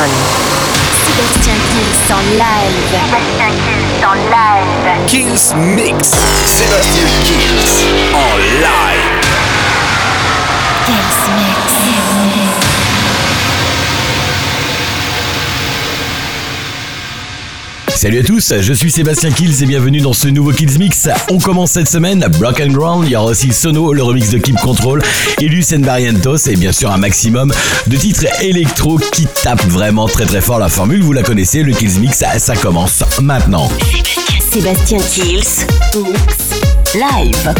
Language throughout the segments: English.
one. Sébastien Kills en live. Sébastien Kills en live. Kills Mix. Sébastien Kills en live. Salut à tous, je suis Sébastien Kills et bienvenue dans ce nouveau Kills Mix. On commence cette semaine Block and Ground, il y aura aussi Sono, le remix de Keep Control, Lucien Barrientos et bien sûr un maximum de titres électro qui tapent vraiment très très fort la formule. Vous la connaissez, le Kills Mix, ça commence maintenant. Sébastien Kills, Live.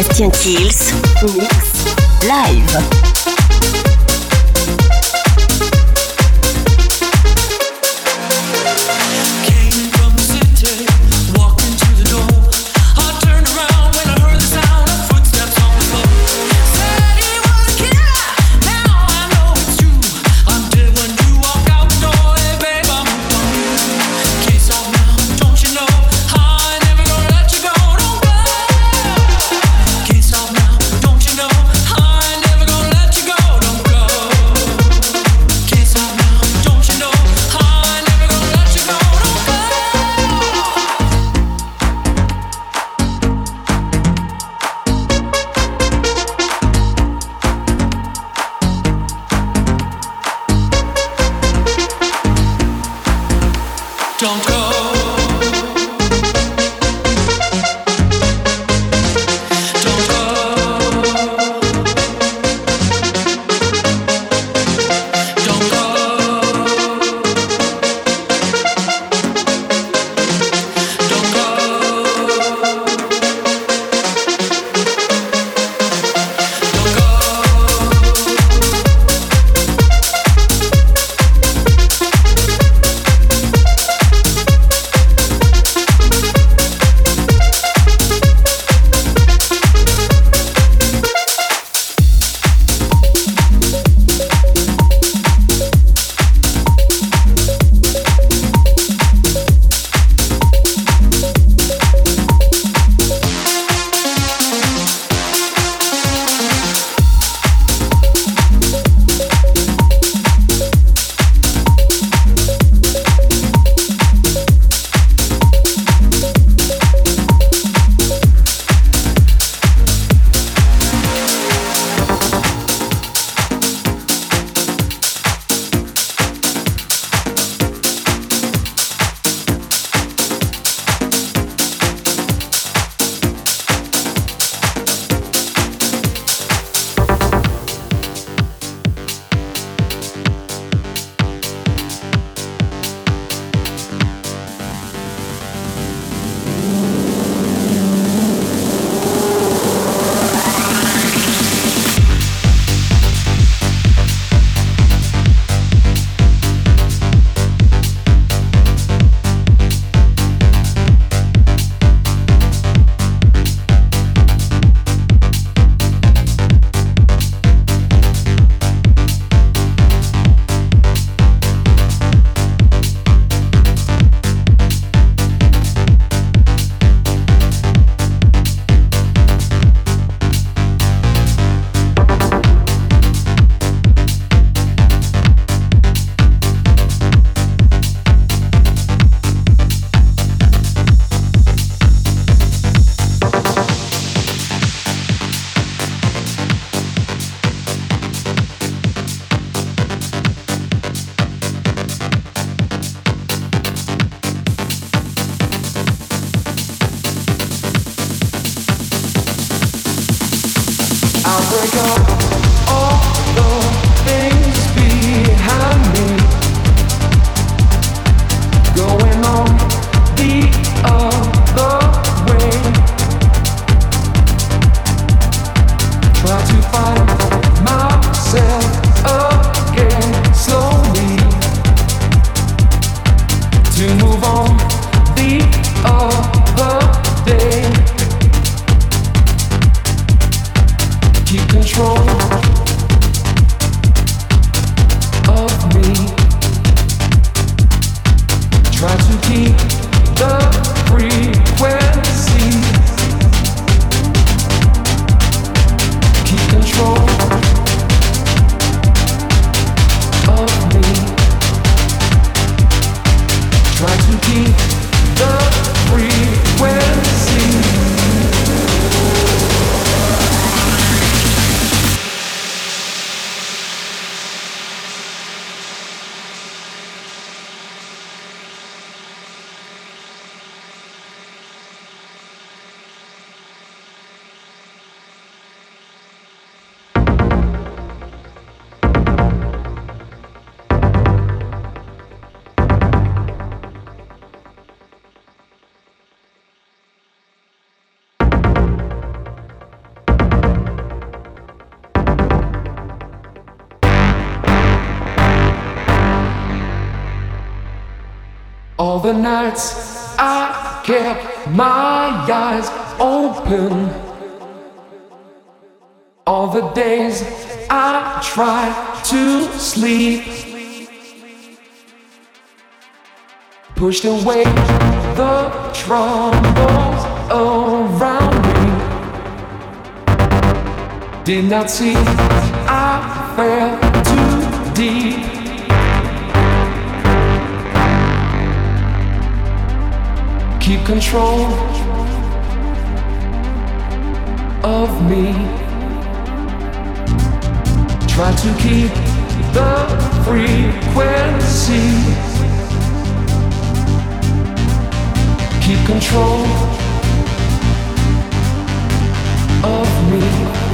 Sébastien Kills, Mix, Live. break up. Open. All the days I tried to sleep. Pushed away the troubles around me. Did not see I fell too deep. keep control of me. Try to keep the frequency. Keep control of me.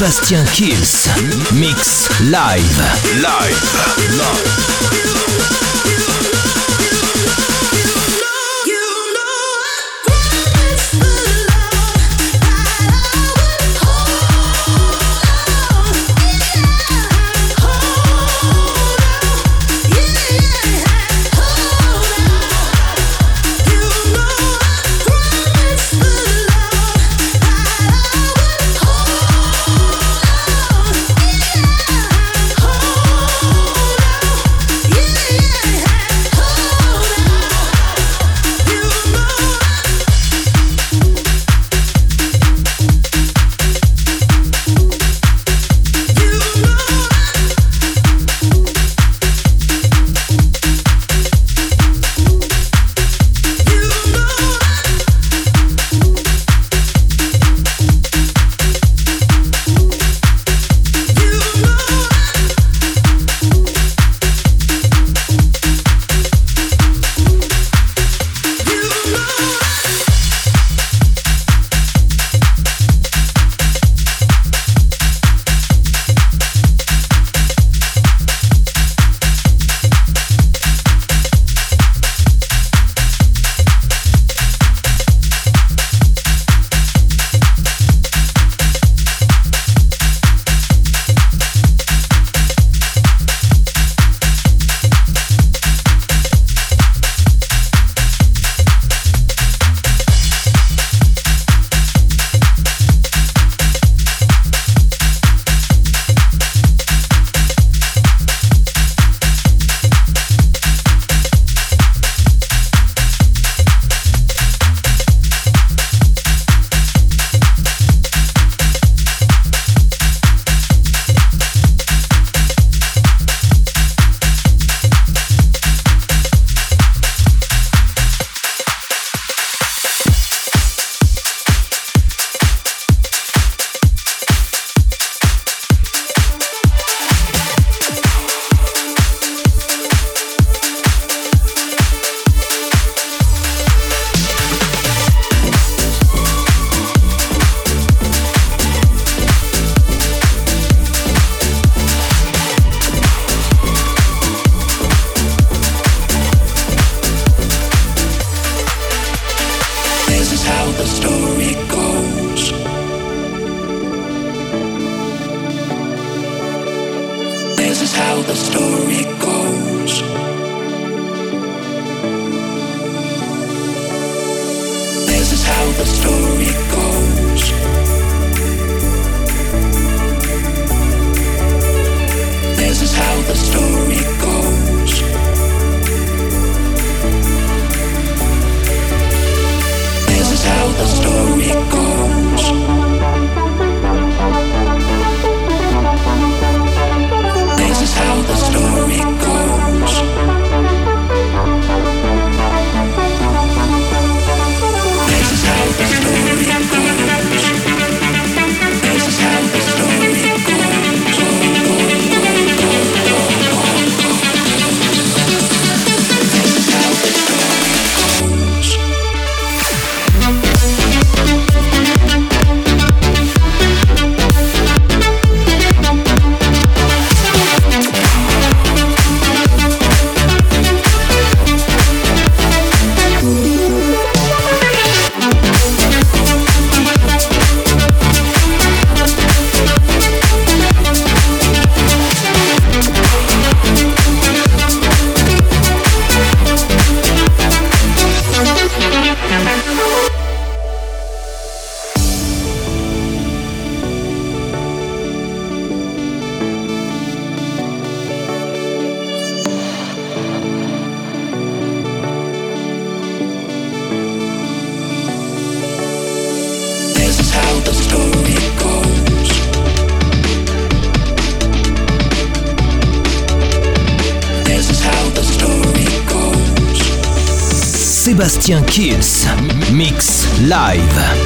Sébastien Kills. Mix live. Live. Live. Live.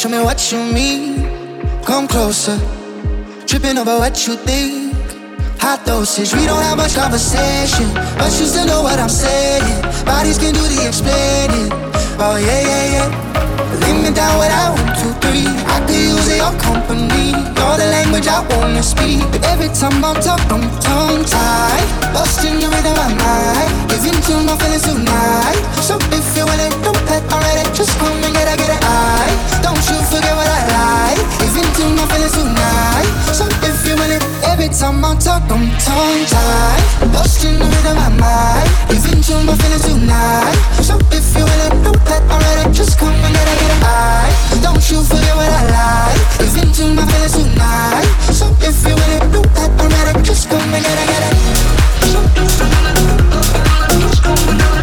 Show me what you mean. Come closer. Tripping over what you think. Hot dosage, we don't have much conversation. But you still know what I'm saying. Bodies can do the explaining. Oh, yeah, yeah, yeah. Lay me down what I want to three. I could use your company. You're the language I wanna speak. But every time I talk, I'm tongue tied. In the rhythm my mind. Giving to my feelings tonight. So if you wanna know that already, just come and get it, get it. Don't you forget what I like. Giving to my feelings tonight. So if you wanna, every time I talk, I'm tongue tied. Lost in the rhythm of my mind. Giving to my feelings tonight. So if you wanna know that already, just come and get it, get it. Don't you forget what I like. Giving to my feelings tonight. So if you wanna know that already, just come and get it, get it. Just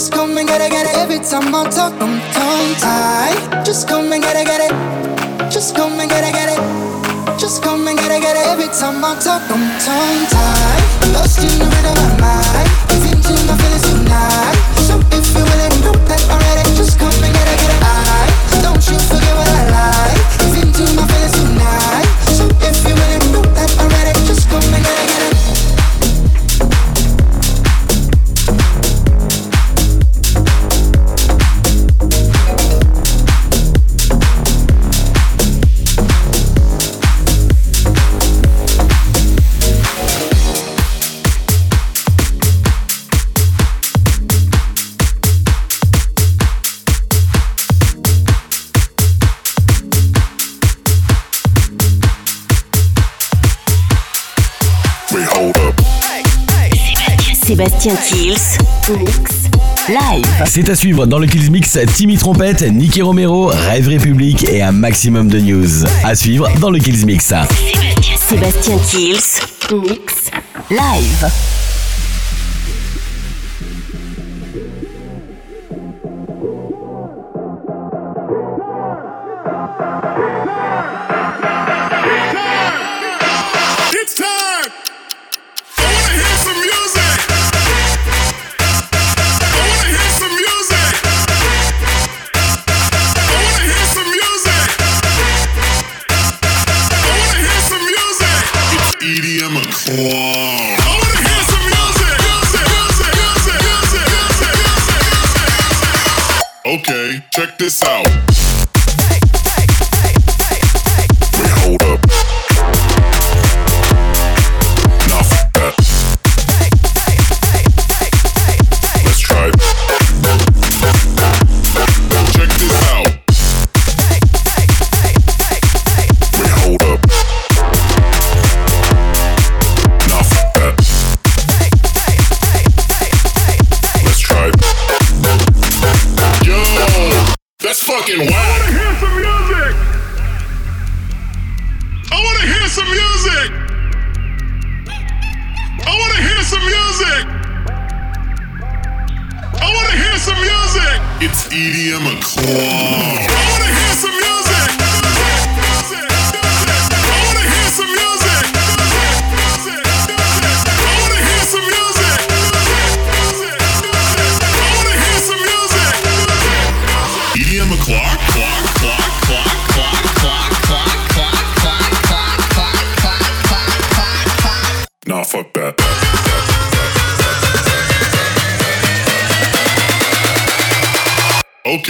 Just come and get it, get it. Every time I talk, I'm tongue tied. Just come and get it, get it. Just come and get it, get it. Just come and get it, get it. Every time I talk, I'm tongue tied. Lost in the rhythm of my mind. Sébastien Kills. Mix. Live. C'est à suivre dans le Kills Mix Timmy Trompette, Nicky Romero, Rêve République et un maximum de news. À suivre dans le Kills Mix. Sébastien Kills. Mix. Live. music. I want to hear some music. I want to hear some music. It's EDM o'clock. I want to hear some music.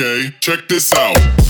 Okay, check this out.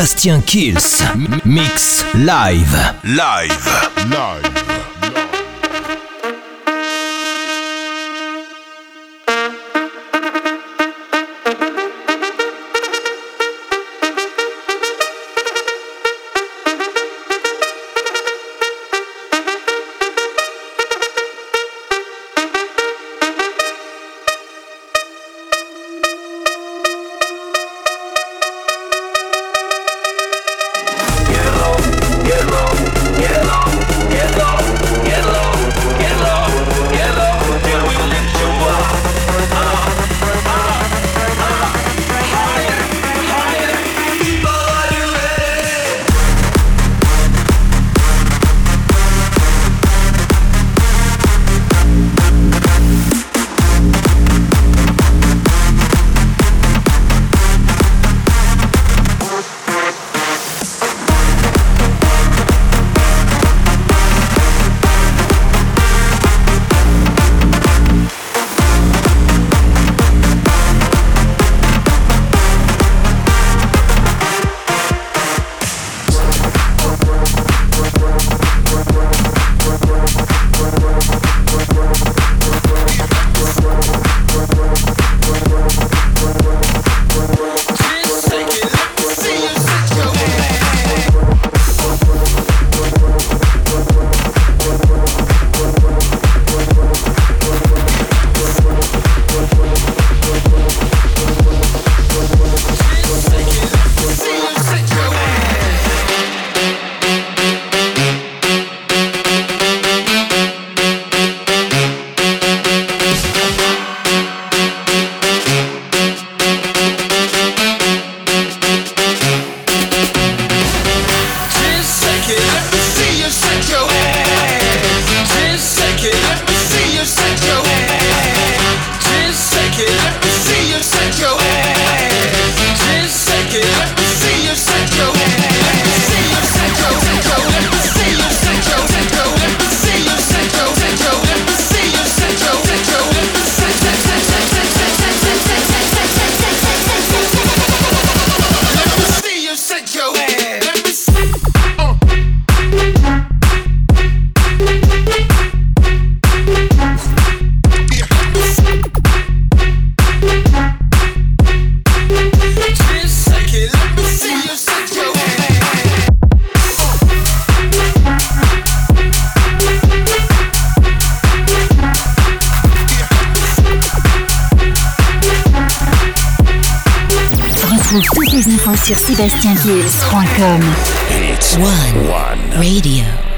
Sébastien Kills. Mix live. Live. Live. One, one. Radio.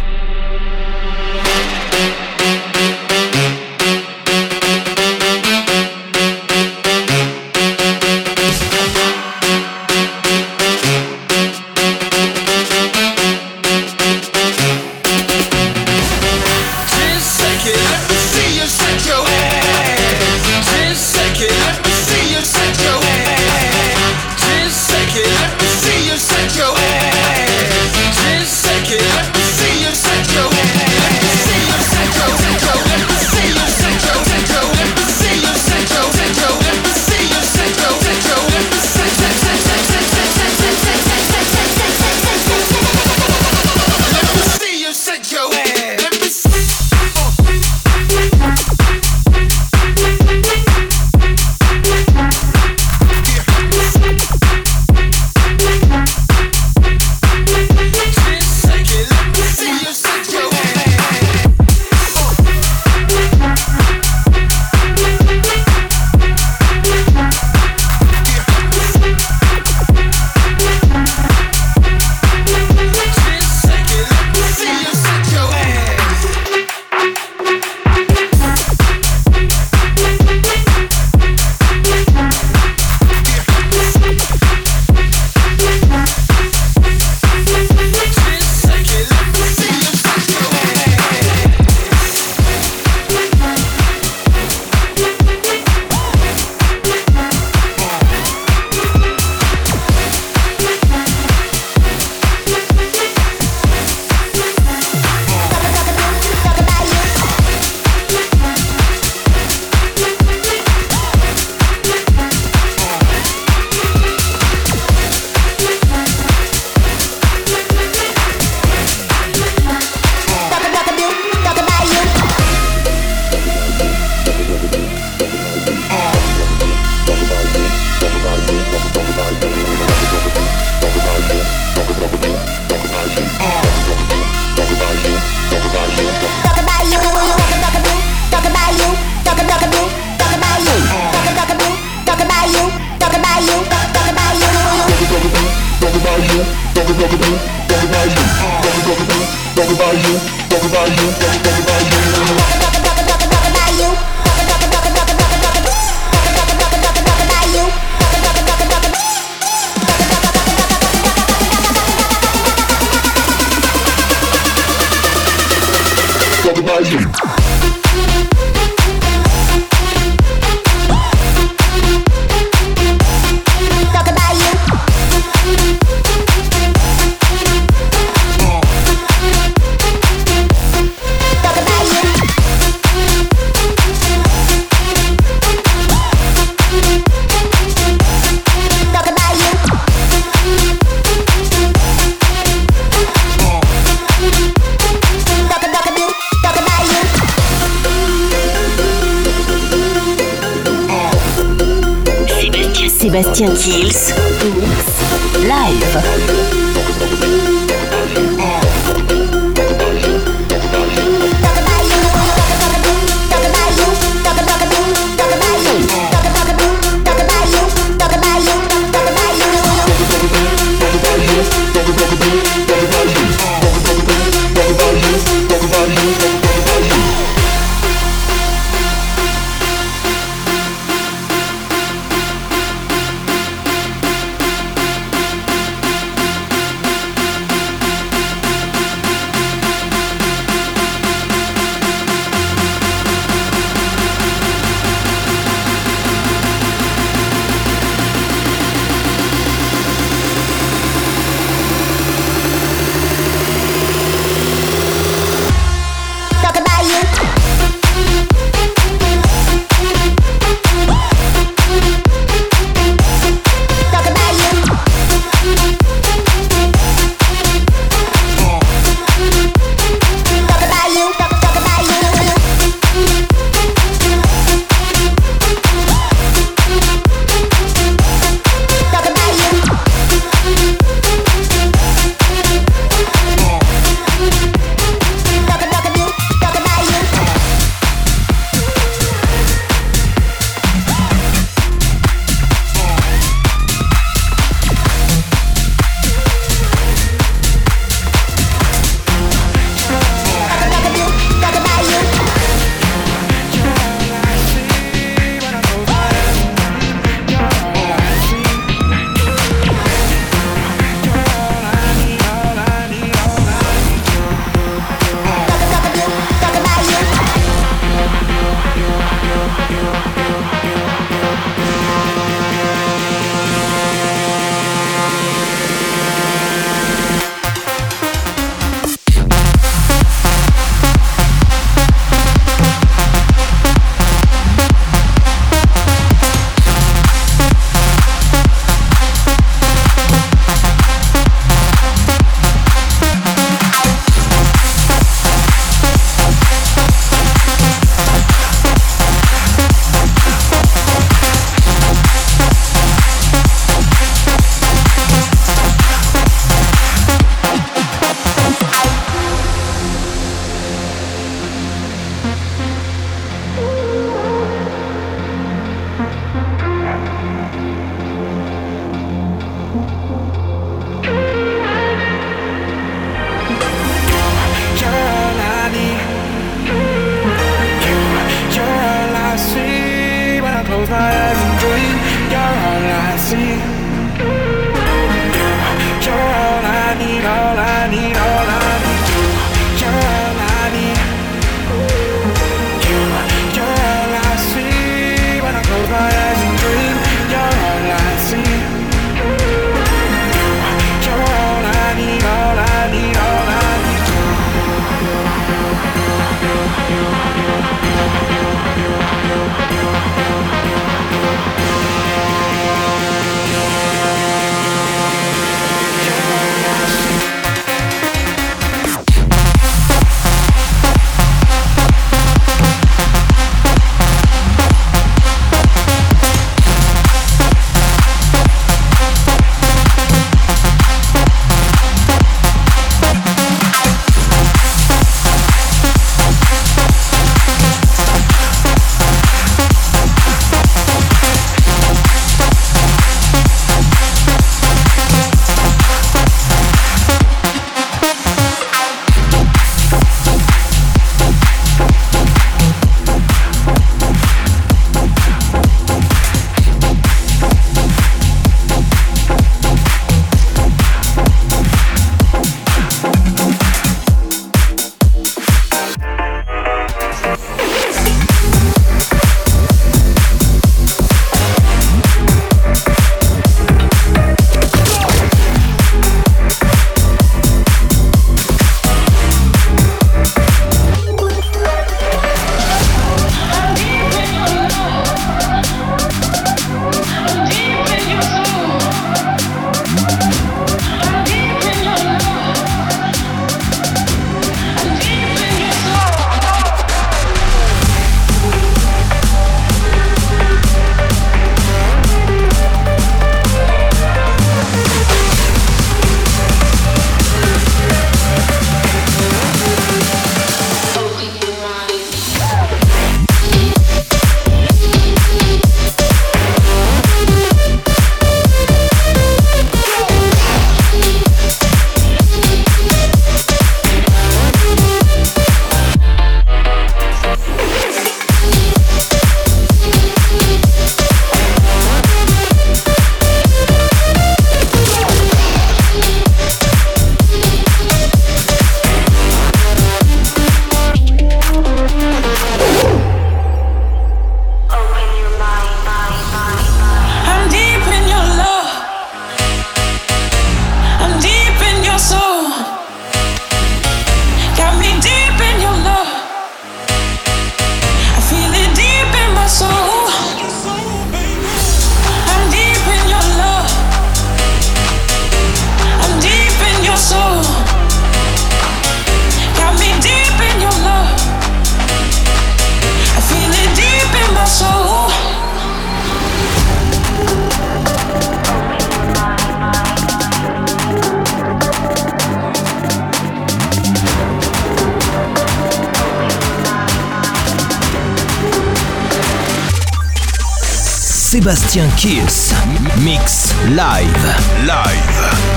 Sébastien Kills. Mix live. Live.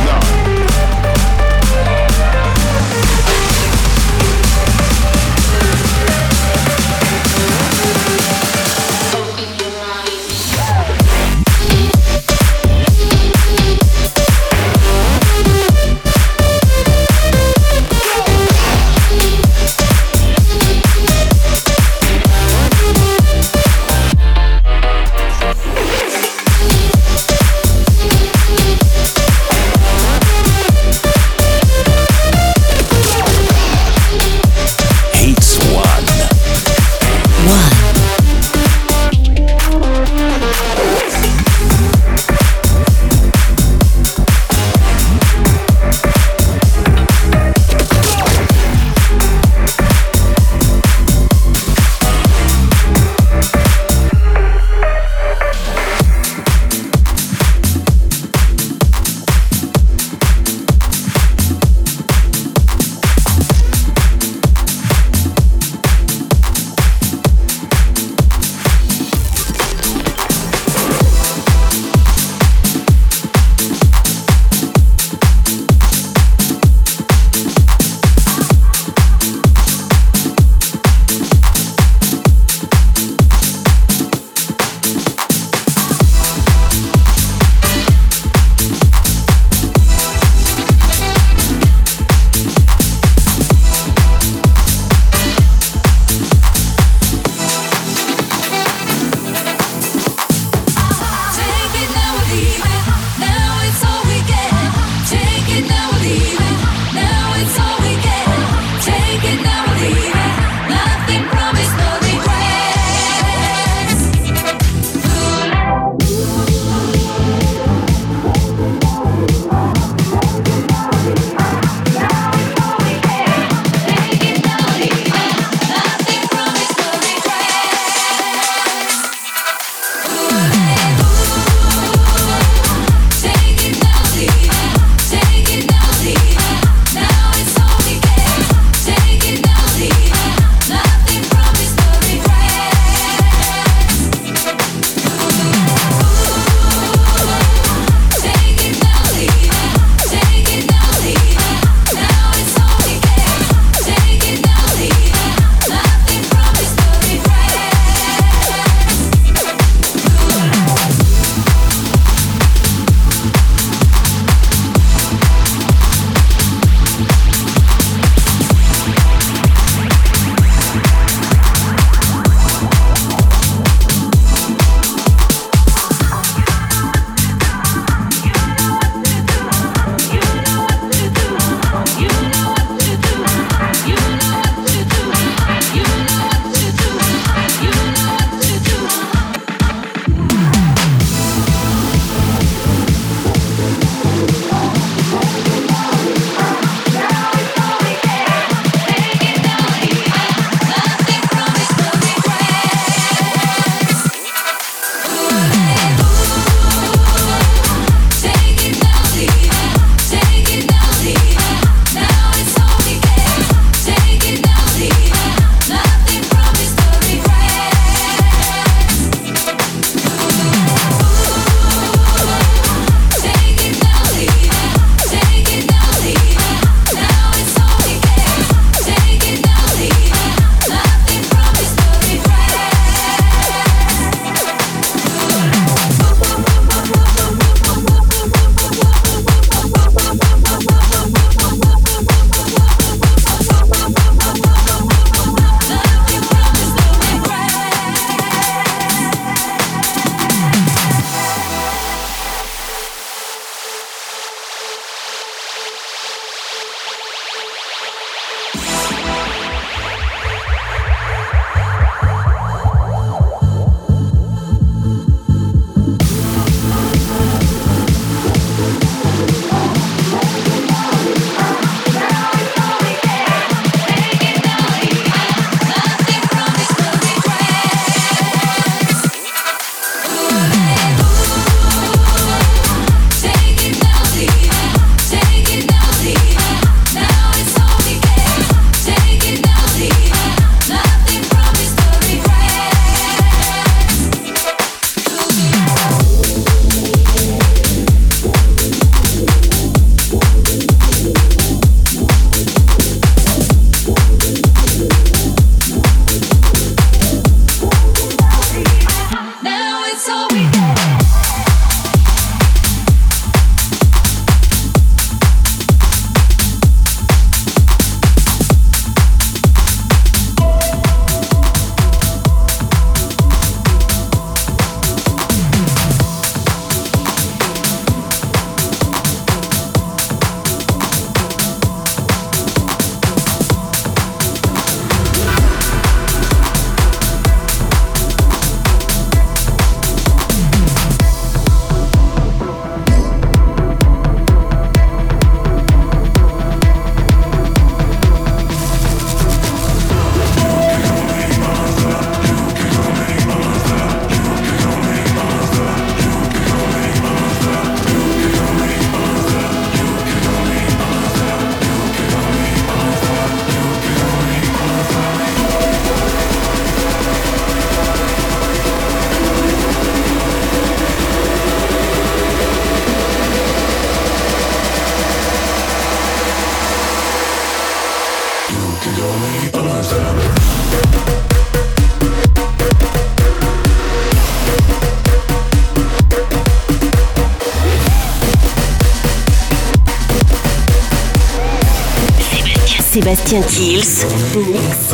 Kills, Mix,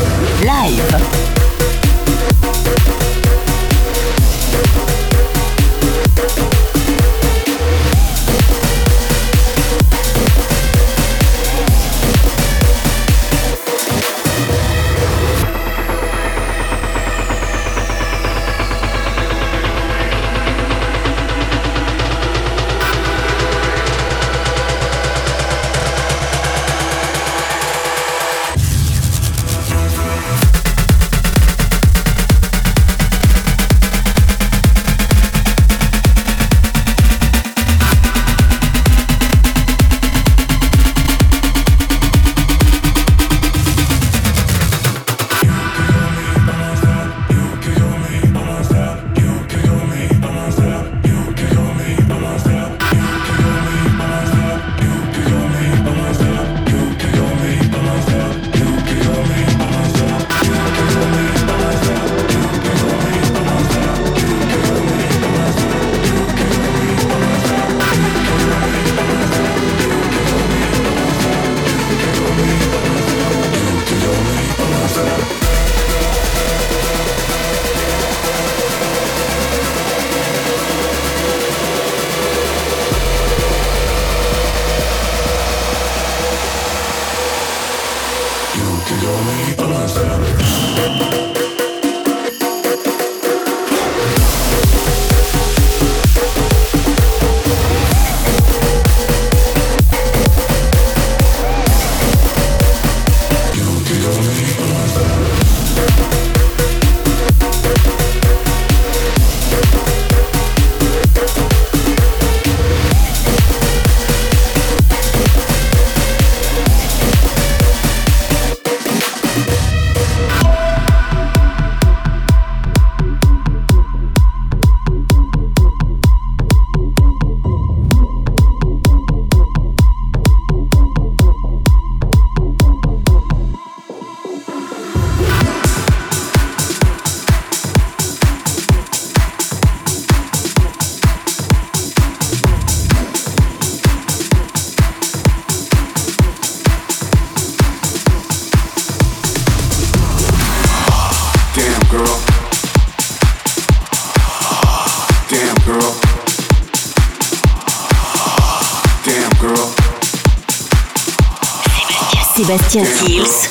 Sébastien Kills.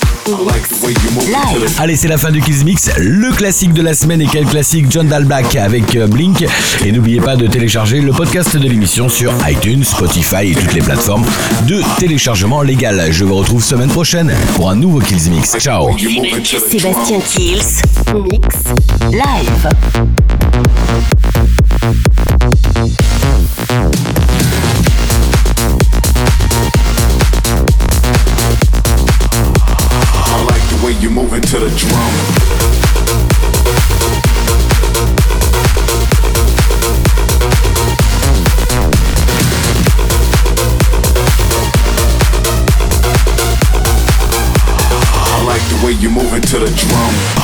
Allez, c'est la fin du Kills Mix, le classique de la semaine et quel classique? John Dalbach avec euh, Blink. Et n'oubliez pas de télécharger le podcast de l'émission sur iTunes, Spotify et toutes les plateformes de téléchargement légal. Je vous retrouve semaine prochaine pour un nouveau Kills Mix. Ciao. Sébastien Kills, Mix, Live. To the drum. you moving to the drum.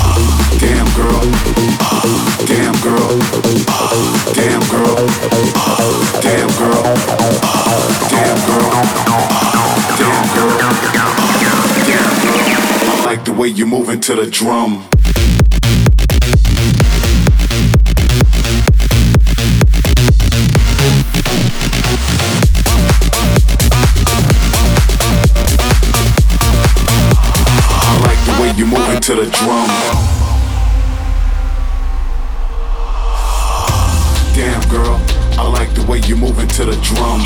To the drum. I like the way you're moving to the drum. Damn girl, I like the way you're moving to the drum.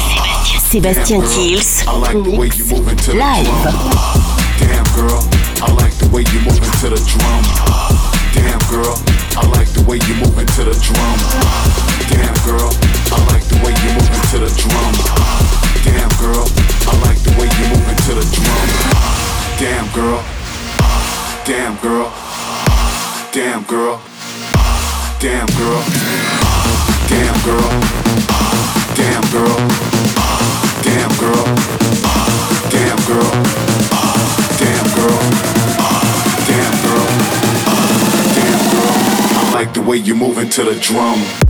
Sébastien Kills, Live. Damn girl, I like the way you moving to the drum. Damn girl, I like the way you moving to the drum. Damn girl, I like the way you moving to the drum. Damn girl, I like the way you moving to the drum. Damn girl, damn girl, damn girl, damn girl, damn girl, damn girl, damn girl. like the way you're moving to the drum.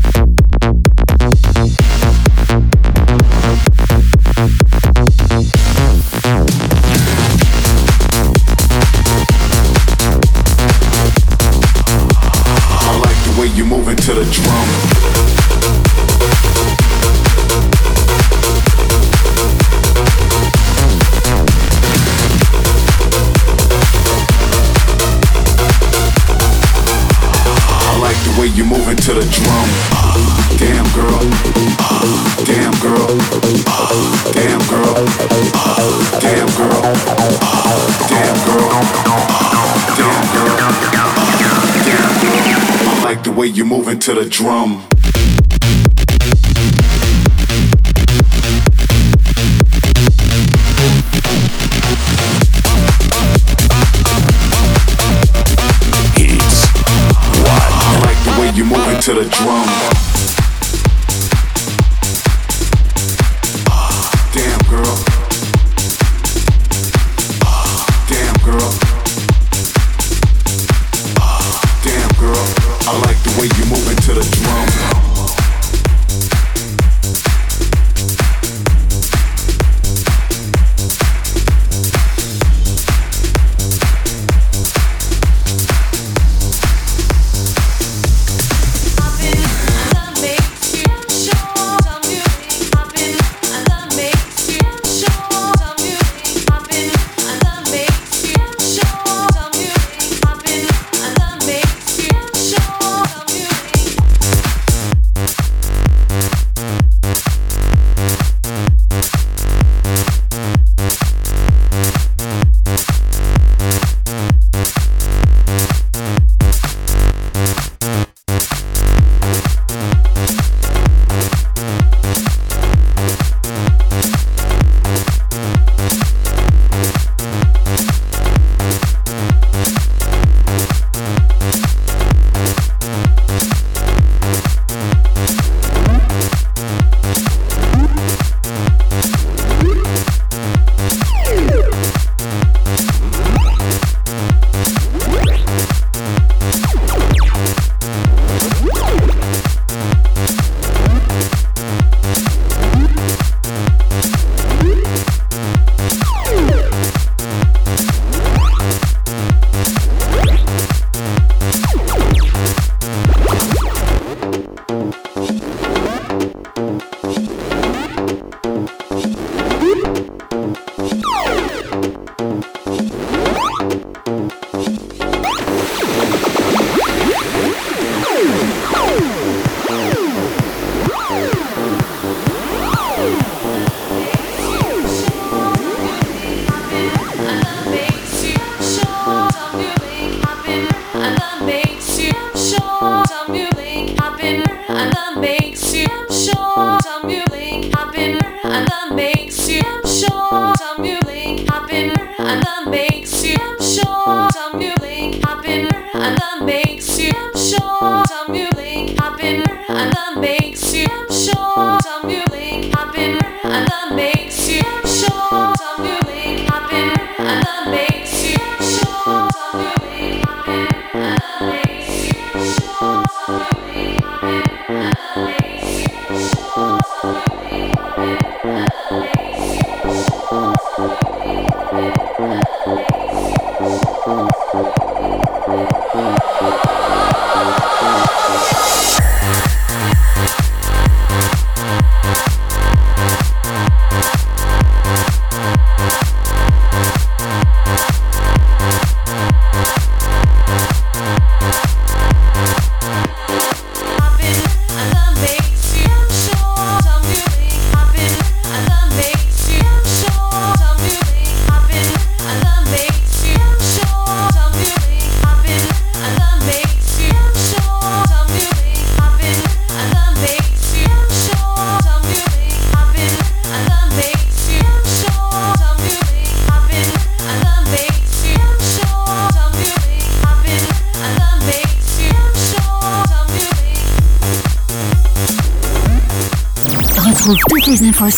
moving to the drum.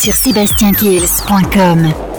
sur sébastienkiels.com.